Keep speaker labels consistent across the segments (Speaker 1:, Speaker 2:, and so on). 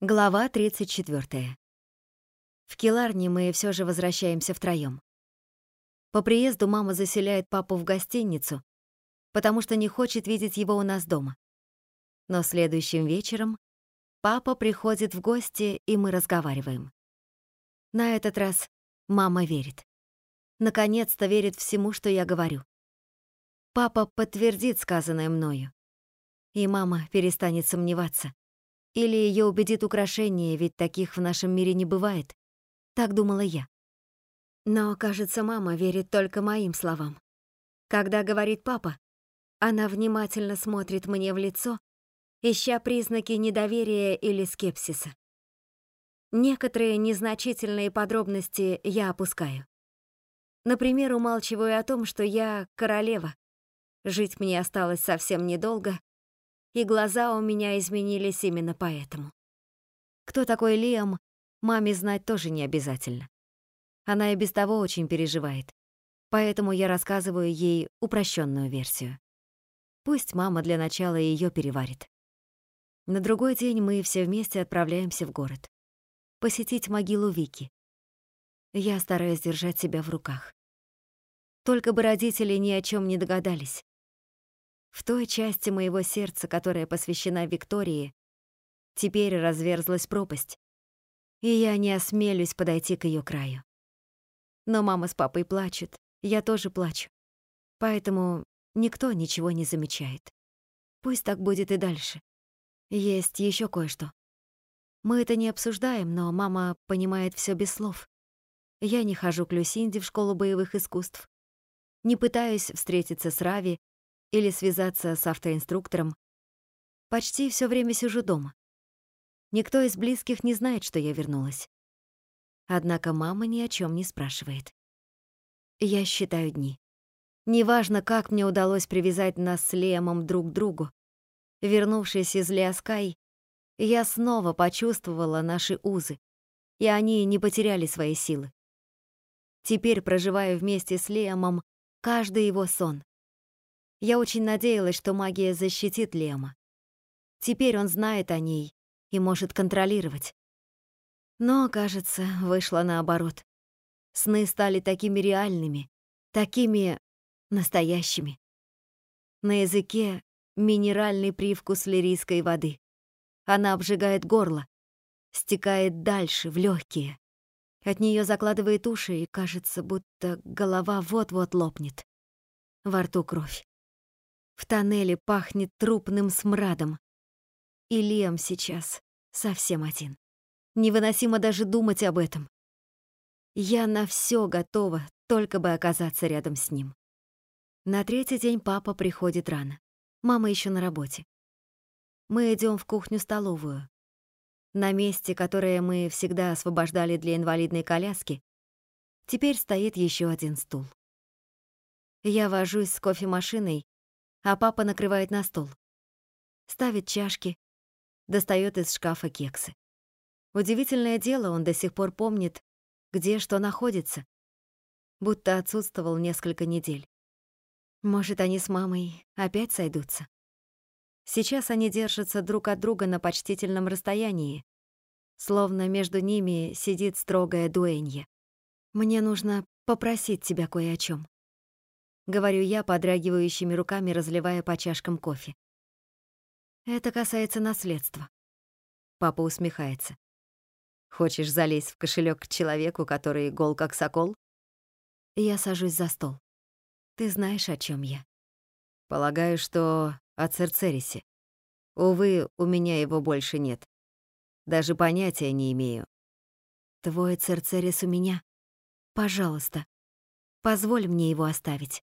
Speaker 1: Глава 34. В Киларне мы все же возвращаемся втроем. По приезду мама заселяет папу в гостиницу, потому что не хочет видеть его у нас дома. Но следующим вечером папа приходит в гости, и мы разговариваем. На этот раз мама верит. Наконец-то верит всему, что я говорю. Папа подтвердит сказанное мною. И мама перестанет сомневаться. Или ее убедит украшение, ведь таких в нашем мире не бывает. Так думала я. Но, кажется, мама верит только моим словам. Когда говорит папа, она внимательно смотрит мне в лицо, ища признаки недоверия или скепсиса. Некоторые незначительные подробности я опускаю. Например, умалчиваю о том, что я королева. Жить мне осталось совсем недолго, и глаза у меня изменились именно поэтому. Кто такой Лиам, маме знать тоже не обязательно. Она и без того очень переживает, поэтому я рассказываю ей упрощенную версию. Пусть мама для начала ее переварит. На другой день мы все вместе отправляемся в город. Посетить могилу Вики. Я стараюсь держать себя в руках. Только бы родители ни о чем не догадались. В той части моего сердца, которая посвящена Виктории, теперь разверзлась пропасть, и я не осмелюсь подойти к ее краю. Но мама с папой плачут, я тоже плачу. Поэтому никто ничего не замечает. Пусть так будет и дальше. Есть еще кое-что. Мы это не обсуждаем, но мама понимает все без слов. Я не хожу к Люсинде в школу боевых искусств. Не пытаюсь встретиться с Рави или связаться с автоинструктором. Почти все время сижу дома. Никто из близких не знает, что я вернулась. Однако мама ни о чем не спрашивает. Я считаю дни. Неважно, как мне удалось привязать нас с Лемом друг к другу. Вернувшись из Лиаскай, я снова почувствовала наши узы, и они не потеряли свои силы. Теперь проживаю вместе с Лемом каждый его сон. Я очень надеялась, что магия защитит Лема. Теперь он знает о ней и может контролировать. Но, кажется, вышло наоборот. Сны стали такими реальными, такими настоящими. На языке минеральный привкус лирийской воды. Она обжигает горло, стекает дальше, в легкие. От нее закладывает уши, и кажется, будто голова вот-вот лопнет. Во рту кровь. В тоннеле пахнет трупным смрадом. И Лиам сейчас совсем один. Невыносимо даже думать об этом. Я на все готова, только бы оказаться рядом с ним. На третий день папа приходит рано. Мама еще на работе. Мы идем в кухню-столовую. На месте, которое мы всегда освобождали для инвалидной коляски, теперь стоит еще один стул. Я вожусь с кофемашиной а папа накрывает на стол. Ставит чашки, достает из шкафа кексы. Удивительное дело, он до сих пор помнит, где что находится, будто отсутствовал несколько недель. Может, они с мамой опять сойдутся. Сейчас они держатся друг от друга на почтительном расстоянии, словно между ними сидит строгая дуэнья. Мне нужно попросить тебя кое о чем говорю я, подрагивающими руками разливая по чашкам кофе. Это касается наследства. Папа усмехается. Хочешь залезть в кошелек к человеку, который гол как сокол? Я сажусь за стол. Ты знаешь, о чем я. Полагаю, что о Церцерисе. Увы, у меня его больше нет. Даже понятия не имею. Твой Церцерис у меня. Пожалуйста, позволь мне его оставить.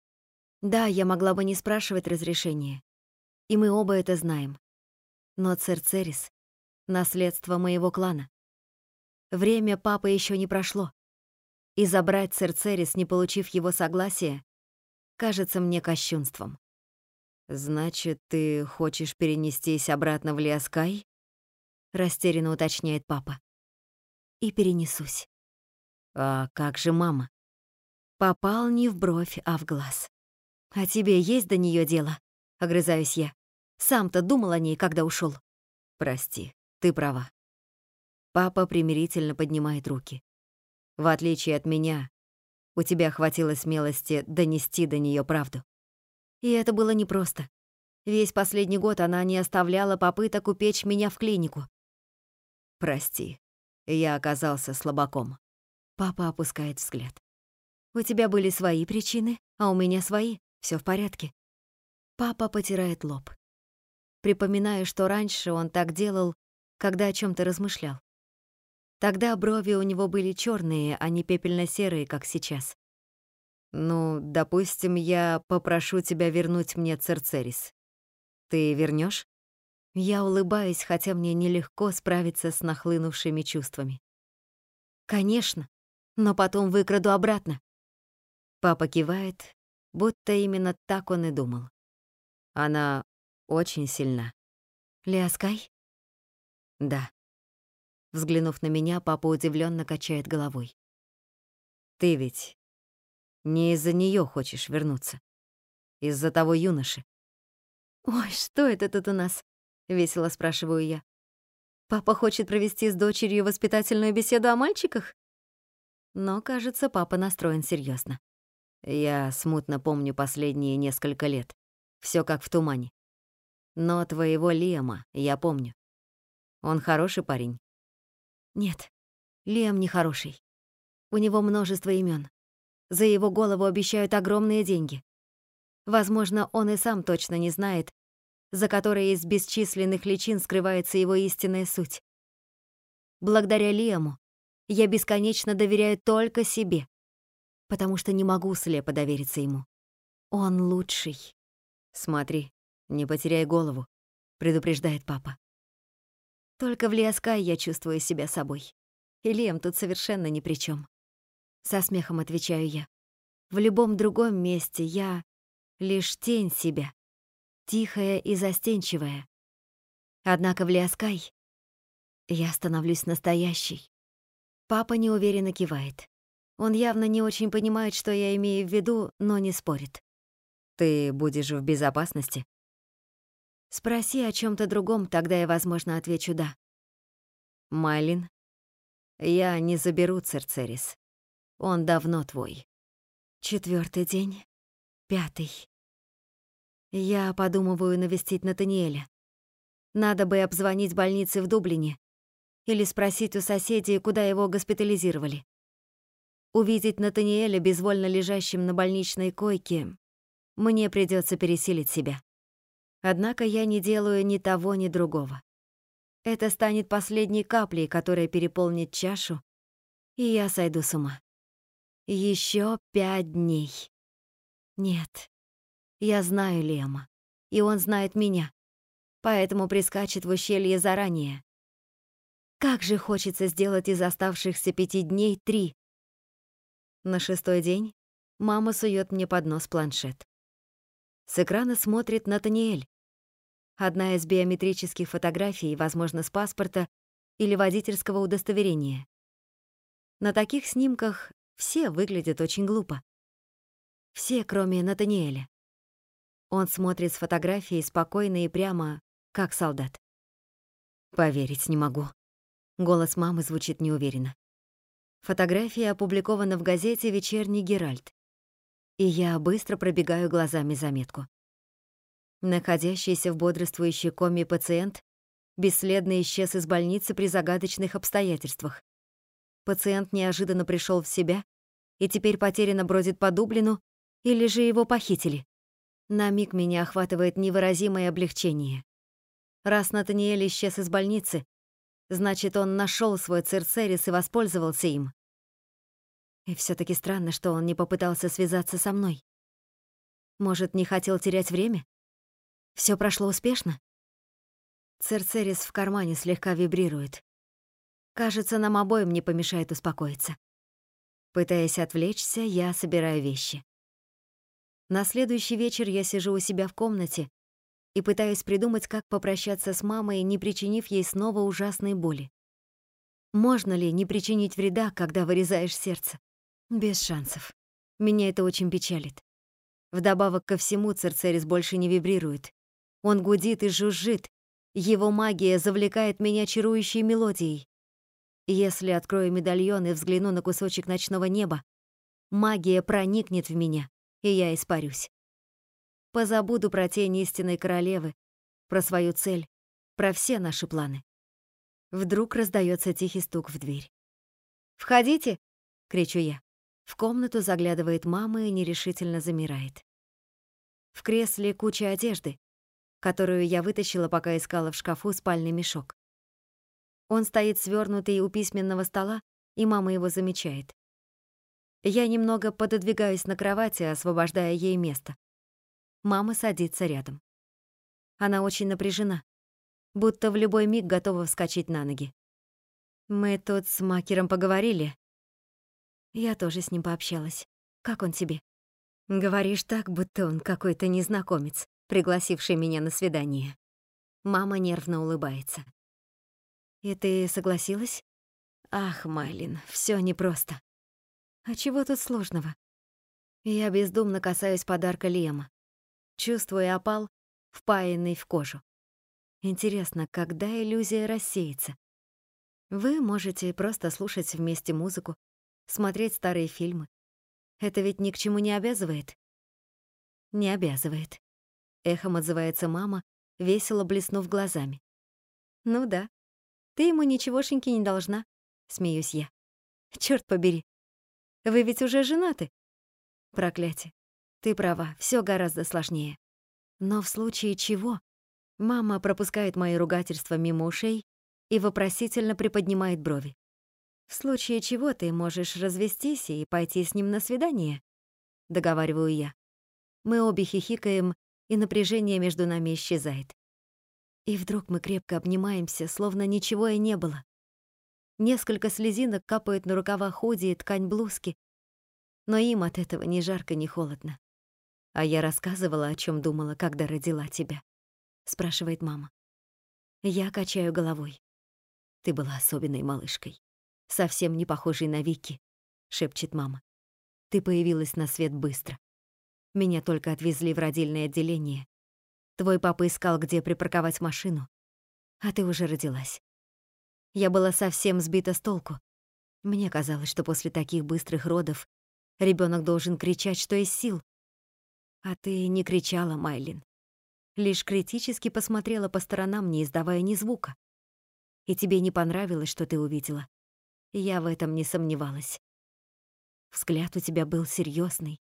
Speaker 1: Да, я могла бы не спрашивать разрешения. И мы оба это знаем. Но Церцерис — наследство моего клана. Время папы еще не прошло. И забрать Церцерис, не получив его согласия, кажется мне кощунством. «Значит, ты хочешь перенестись обратно в Лиаскай?» — растерянно уточняет папа. «И перенесусь». «А как же мама?» Попал не в бровь, а в глаз. «А тебе есть до нее дело?» — огрызаюсь я. «Сам-то думал о ней, когда ушел. «Прости, ты права. Папа примирительно поднимает руки. В отличие от меня, у тебя хватило смелости донести до нее правду. И это было непросто. Весь последний год она не оставляла попыток упечь меня в клинику. Прости, я оказался слабаком. Папа опускает взгляд. У тебя были свои причины, а у меня свои. Все в порядке. Папа потирает лоб. Припоминаю, что раньше он так делал, когда о чем то размышлял. Тогда брови у него были черные, а не пепельно-серые, как сейчас. «Ну, допустим, я попрошу тебя вернуть мне Церцерис. Ты вернешь? Я улыбаюсь, хотя мне нелегко справиться с нахлынувшими чувствами. «Конечно, но потом выкраду обратно». Папа кивает, будто именно так он и думал. Она очень сильна. Лиаскай? Да. Взглянув на меня, папа удивленно качает головой. Ты ведь не из-за нее хочешь вернуться. Из-за того юноши. «Ой, что это тут у нас?» — весело спрашиваю я. «Папа хочет провести с дочерью воспитательную беседу о мальчиках?» Но, кажется, папа настроен серьезно. Я смутно помню последние несколько лет. Все как в тумане. Но твоего Лема я помню. Он хороший парень? Нет, Лем не хороший. У него множество имен. За его голову обещают огромные деньги. Возможно, он и сам точно не знает, за которой из бесчисленных личин скрывается его истинная суть. Благодаря Лему я бесконечно доверяю только себе, потому что не могу слепо довериться ему. Он лучший. Смотри, не потеряй голову, предупреждает папа. Только в Лиаскай я чувствую себя собой. И Лем тут совершенно ни при чем. Со смехом отвечаю я. В любом другом месте я лишь тень себя, тихая и застенчивая. Однако в Лиаскай я становлюсь настоящей. Папа неуверенно кивает. Он явно не очень понимает, что я имею в виду, но не спорит. Ты будешь в безопасности? Спроси о чем то другом, тогда я, возможно, отвечу «да». Майлин, я не заберу Церцерис. Он давно твой. Четвертый день. Пятый. Я подумываю навестить Натаниэля. Надо бы обзвонить больницы в Дублине или спросить у соседей, куда его госпитализировали. Увидеть Натаниэля безвольно лежащим на больничной койке мне придется пересилить себя. Однако я не делаю ни того, ни другого. Это станет последней каплей, которая переполнит чашу, и я сойду с ума. Еще пять дней. Нет, я знаю Лема, и он знает меня, поэтому прискачет в ущелье заранее. Как же хочется сделать из оставшихся пяти дней три. На шестой день мама сует мне под нос планшет. С экрана смотрит Натаниэль. Одна из биометрических фотографий, возможно, с паспорта или водительского удостоверения. На таких снимках все выглядят очень глупо. Все, кроме Натаниэля. Он смотрит с фотографии спокойно и прямо, как солдат. Поверить не могу. Голос мамы звучит неуверенно. Фотография опубликована в газете «Вечерний Геральт». И я быстро пробегаю глазами заметку. Находящийся в бодрствующей коме пациент бесследно исчез из больницы при загадочных обстоятельствах. Пациент неожиданно пришел в себя и теперь потерянно бродит по Дублину, или же его похитили. На миг меня охватывает невыразимое облегчение. Раз Натаниэль исчез из больницы, значит, он нашел свой церцерис и воспользовался им. И все таки странно, что он не попытался связаться со мной. Может, не хотел терять время? Все прошло успешно? Церцерис в кармане слегка вибрирует. Кажется, нам обоим не помешает успокоиться. Пытаясь отвлечься, я собираю вещи. На следующий вечер я сижу у себя в комнате и пытаюсь придумать, как попрощаться с мамой, не причинив ей снова ужасной боли. Можно ли не причинить вреда, когда вырезаешь сердце? Без шансов. Меня это очень печалит. Вдобавок ко всему Церцерис больше не вибрирует. Он гудит и жужжит. Его магия завлекает меня чарующей мелодией. Если открою медальон и взгляну на кусочек ночного неба, магия проникнет в меня, и я испарюсь. Позабуду про тень истинной королевы, про свою цель, про все наши планы. Вдруг раздается тихий стук в дверь. «Входите!» — кричу я. В комнату заглядывает мама и нерешительно замирает. В кресле куча одежды, которую я вытащила, пока искала в шкафу спальный мешок. Он стоит свернутый у письменного стола, и мама его замечает. Я немного пододвигаюсь на кровати, освобождая ей место. Мама садится рядом. Она очень напряжена, будто в любой миг готова вскочить на ноги. Мы тут с Макером поговорили. Я тоже с ним пообщалась. Как он тебе? Говоришь так, будто он какой-то незнакомец, пригласивший меня на свидание. Мама нервно улыбается. И ты согласилась? Ах, Майлин, всё непросто. А чего тут сложного? Я бездумно касаюсь подарка Лема. Чувствую опал, впаянный в кожу. Интересно, когда иллюзия рассеется? Вы можете просто слушать вместе музыку, смотреть старые фильмы. Это ведь ни к чему не обязывает? Не обязывает. Эхом отзывается мама, весело блеснув глазами. Ну да, ты ему ничегошеньки не должна, смеюсь я. Черт побери. Вы ведь уже женаты. Проклятие. Ты права, все гораздо сложнее. Но в случае чего? Мама пропускает мои ругательства мимо ушей и вопросительно приподнимает брови. В случае чего ты можешь развестись и пойти с ним на свидание, договариваю я. Мы обе хихикаем, и напряжение между нами исчезает. И вдруг мы крепко обнимаемся, словно ничего и не было. Несколько слезинок капают на рукава худи и ткань блузки, но им от этого ни жарко, ни холодно. А я рассказывала, о чем думала, когда родила тебя, спрашивает мама. Я качаю головой. Ты была особенной малышкой, совсем не похожей на Вики, шепчет мама. Ты появилась на свет быстро. Меня только отвезли в родильное отделение. Твой папа искал, где припарковать машину, а ты уже родилась. Я была совсем сбита с толку. Мне казалось, что после таких быстрых родов ребенок должен кричать, что из сил, а ты не кричала, Майлин. Лишь критически посмотрела по сторонам, не издавая ни звука. И тебе не понравилось, что ты увидела. Я в этом не сомневалась. Взгляд у тебя был серьезный.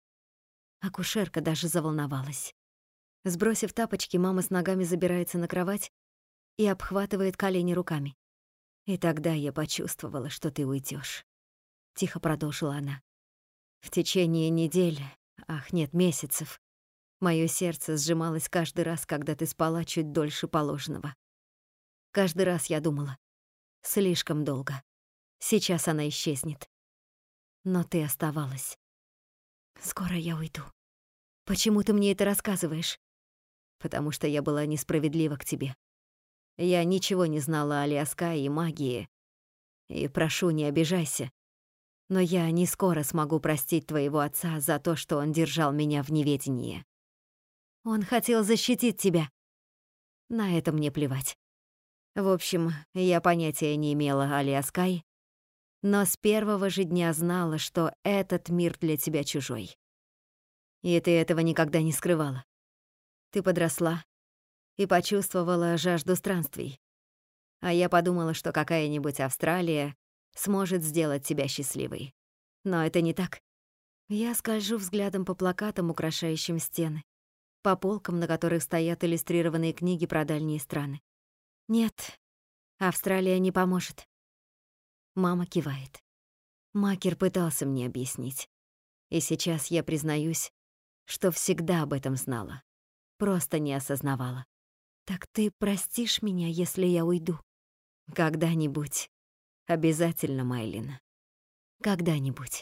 Speaker 1: Акушерка даже заволновалась. Сбросив тапочки, мама с ногами забирается на кровать и обхватывает колени руками. И тогда я почувствовала, что ты уйдешь. Тихо продолжила она. В течение недели, ах нет, месяцев, Моё сердце сжималось каждый раз, когда ты спала чуть дольше положенного. Каждый раз я думала, слишком долго. Сейчас она исчезнет. Но ты оставалась. Скоро я уйду. Почему ты мне это рассказываешь? Потому что я была несправедлива к тебе. Я ничего не знала о Лиаска и магии. И прошу, не обижайся. Но я не скоро смогу простить твоего отца за то, что он держал меня в неведении. Он хотел защитить тебя. На это мне плевать. В общем, я понятия не имела о Лиаскай, но с первого же дня знала, что этот мир для тебя чужой. И ты этого никогда не скрывала. Ты подросла и почувствовала жажду странствий. А я подумала, что какая-нибудь Австралия сможет сделать тебя счастливой. Но это не так. Я скольжу взглядом по плакатам, украшающим стены по полкам, на которых стоят иллюстрированные книги про дальние страны. Нет, Австралия не поможет. Мама кивает. Макер пытался мне объяснить. И сейчас я признаюсь, что всегда об этом знала. Просто не осознавала. Так ты простишь меня, если я уйду? Когда-нибудь. Обязательно, Майлин. Когда-нибудь.